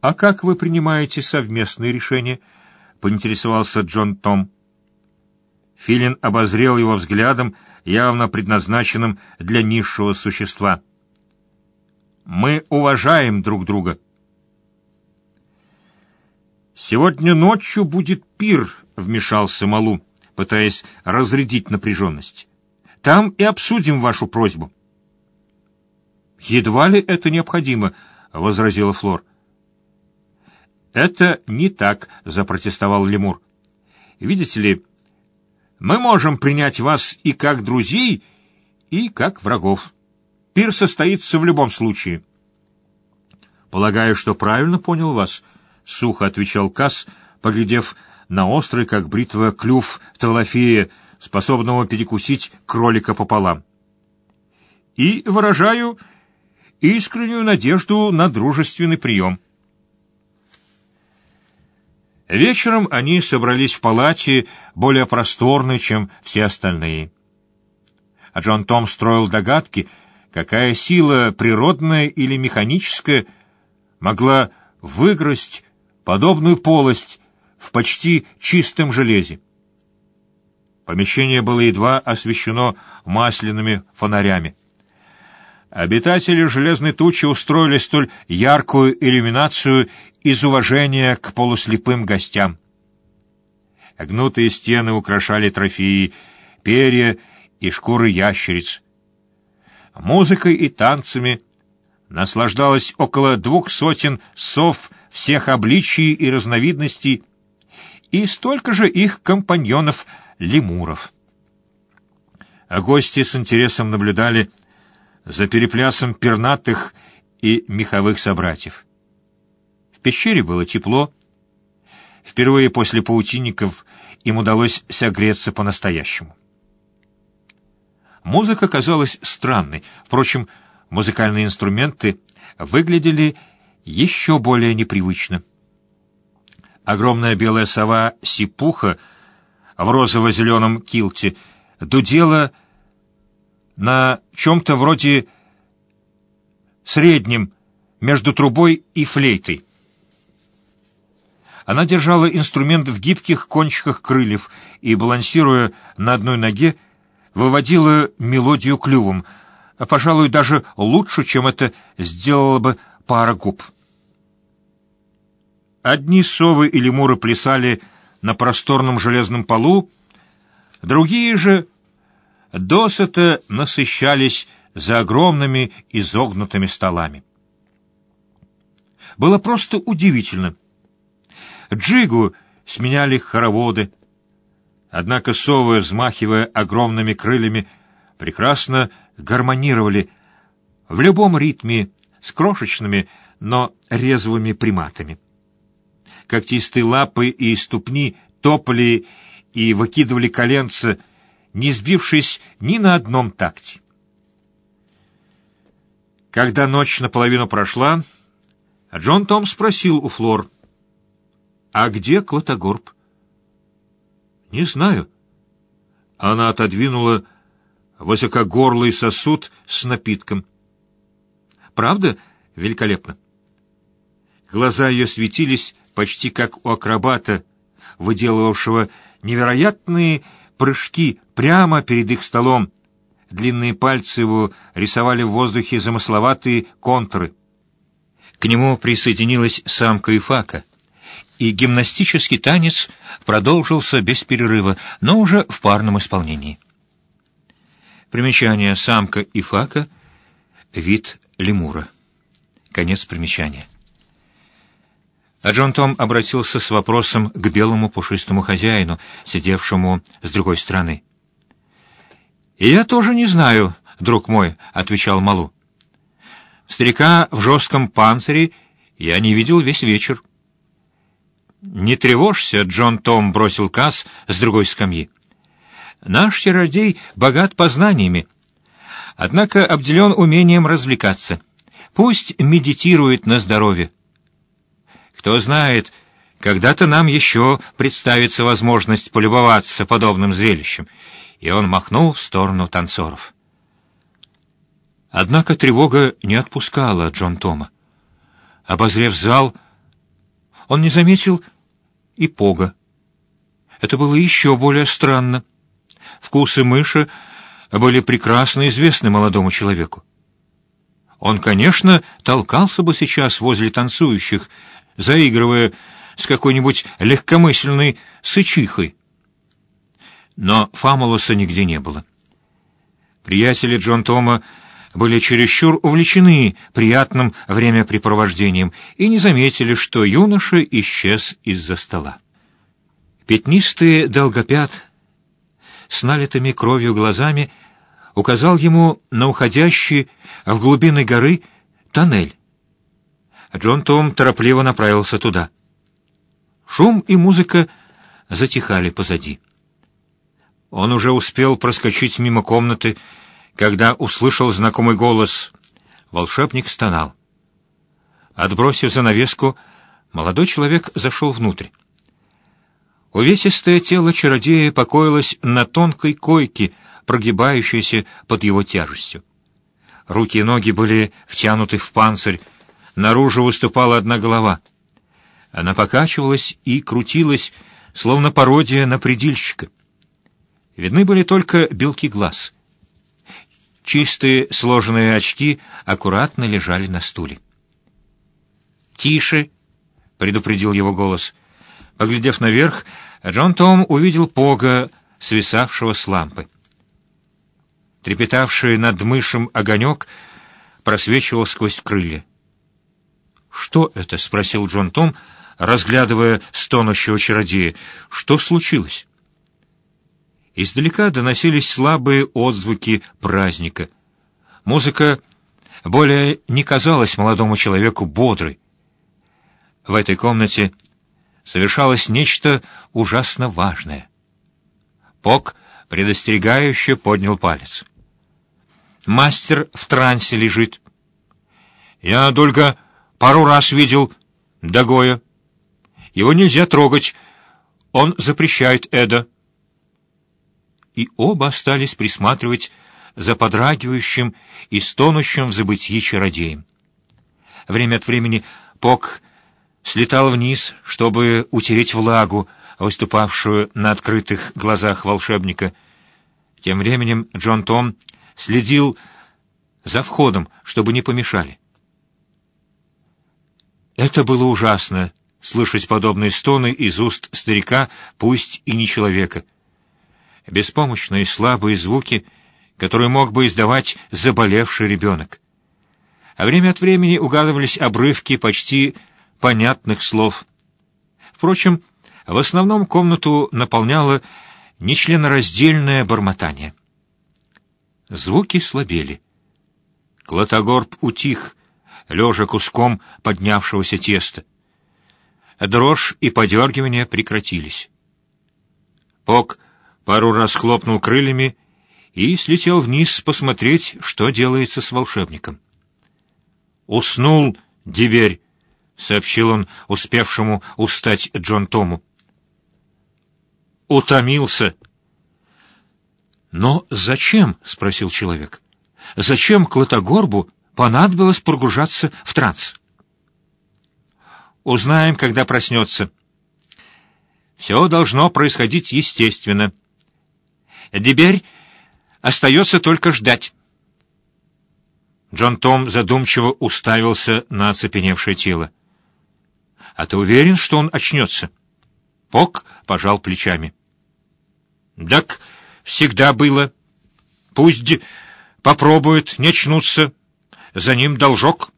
«А как вы принимаете совместные решения?» — поинтересовался Джон Том. Филин обозрел его взглядом, явно предназначенным для низшего существа. «Мы уважаем друг друга». «Сегодня ночью будет пир», — вмешался Малу, пытаясь разрядить напряженность. «Там и обсудим вашу просьбу». «Едва ли это необходимо», — возразила Флор. «Это не так», — запротестовал лемур. «Видите ли, мы можем принять вас и как друзей, и как врагов. Пир состоится в любом случае». «Полагаю, что правильно понял вас», — сухо отвечал Касс, поглядев на острый, как бритва, клюв Талафея, способного перекусить кролика пополам. «И выражаю искреннюю надежду на дружественный прием». Вечером они собрались в палате, более просторной, чем все остальные. А Джон Том строил догадки, какая сила, природная или механическая, могла выгрызть подобную полость в почти чистом железе. Помещение было едва освещено масляными фонарями. Обитатели железной тучи устроили столь яркую иллюминацию из уважения к полуслепым гостям. Гнутые стены украшали трофеи, перья и шкуры ящериц. Музыкой и танцами наслаждалось около двух сотен сов всех обличий и разновидностей, и столько же их компаньонов-лемуров. Гости с интересом наблюдали за переплясом пернатых и меховых собратьев. В пещере было тепло. Впервые после паутинников им удалось согреться по-настоящему. Музыка казалась странной. Впрочем, музыкальные инструменты выглядели еще более непривычно. Огромная белая сова Сипуха в розово-зеленом килте дудела на чем-то вроде среднем между трубой и флейтой. Она держала инструмент в гибких кончиках крыльев и, балансируя на одной ноге, выводила мелодию клювом, а, пожалуй, даже лучше, чем это сделала бы пара губ. Одни совы и лемуры плясали на просторном железном полу, другие же досыта насыщались за огромными изогнутыми столами. Было просто удивительно. Джигу сменяли хороводы, однако совы, взмахивая огромными крыльями, прекрасно гармонировали в любом ритме с крошечными, но резвыми приматами. Когтистые лапы и ступни топали и выкидывали коленца, не сбившись ни на одном такте. Когда ночь наполовину прошла, Джон Том спросил у Флор, «А где Клотогорб?» «Не знаю». Она отодвинула высокогорлый сосуд с напитком. «Правда? Великолепно». Глаза ее светились почти как у акробата, выделывавшего невероятные прыжки прямо перед их столом. Длинные пальцы его рисовали в воздухе замысловатые контуры. К нему присоединилась самка Ифака, и гимнастический танец продолжился без перерыва, но уже в парном исполнении. Примечание «самка Ифака» — вид лемура. Конец примечания. А Джон Том обратился с вопросом к белому пушистому хозяину, сидевшему с другой стороны. «И я тоже не знаю, друг мой», — отвечал Малу. «Старика в жестком панцире я не видел весь вечер». «Не тревожься», — Джон Том бросил Касс с другой скамьи. «Наш чародей богат познаниями, однако обделен умением развлекаться. Пусть медитирует на здоровье». Кто знает, когда-то нам еще представится возможность полюбоваться подобным зрелищем. И он махнул в сторону танцоров. Однако тревога не отпускала Джон Тома. Обозрев зал, Он не заметил и Пога. Это было еще более странно. Вкусы мыши были прекрасно известны молодому человеку. Он, конечно, толкался бы сейчас возле танцующих, заигрывая с какой-нибудь легкомысленной сычихой. Но Фамулуса нигде не было. Приятели Джон Тома были чересчур увлечены приятным времяпрепровождением и не заметили, что юноша исчез из-за стола. Пятнистый долгопят с налитыми кровью глазами указал ему на уходящий в глубины горы тоннель. Джон Том торопливо направился туда. Шум и музыка затихали позади. Он уже успел проскочить мимо комнаты, когда услышал знакомый голос. Волшебник стонал. Отбросив занавеску, молодой человек зашел внутрь. Увесистое тело чародея покоилось на тонкой койке, прогибающейся под его тяжестью. Руки и ноги были втянуты в панцирь, наружу выступала одна голова. Она покачивалась и крутилась, словно пародия на предельщика. Видны были только белки глаз. Чистые сложенные очки аккуратно лежали на стуле. «Тише!» — предупредил его голос. Поглядев наверх, Джон Том увидел Пога, свисавшего с лампы. Трепетавший над мышем огонек просвечивал сквозь крылья. «Что это?» — спросил Джон Том, разглядывая стонущего чародея. «Что случилось?» Издалека доносились слабые отзвуки праздника. Музыка более не казалась молодому человеку бодрой. В этой комнате совершалось нечто ужасно важное. Пок предостерегающе поднял палец. «Мастер в трансе лежит. Я только пару раз видел Дагоя. Его нельзя трогать, он запрещает Эда» и оба остались присматривать за подрагивающим и стонущим в забытии чародеем. Время от времени Пок слетал вниз, чтобы утереть влагу, выступавшую на открытых глазах волшебника. Тем временем Джон Том следил за входом, чтобы не помешали. Это было ужасно — слышать подобные стоны из уст старика, пусть и не человека — беспомощные слабые звуки, которые мог бы издавать заболевший ребенок. А время от времени угадывались обрывки почти понятных слов. Впрочем, в основном комнату наполняло нечленораздельное бормотание. Звуки слабели. Клотогорб утих, лежа куском поднявшегося теста. Дрожь и подергивания прекратились. Пок пару раз хлопнул крыльями и слетел вниз посмотреть, что делается с волшебником. «Уснул, деверь», — сообщил он успевшему устать Джон Тому. «Утомился». «Но зачем?» — спросил человек. «Зачем Клотогорбу понадобилось прогружаться в транс?» «Узнаем, когда проснется». «Все должно происходить естественно». Теперь остается только ждать. Джон Том задумчиво уставился на оцепеневшее тело. — А ты уверен, что он очнется? Пок пожал плечами. — Так всегда было. Пусть попробует не очнуться. За ним должок.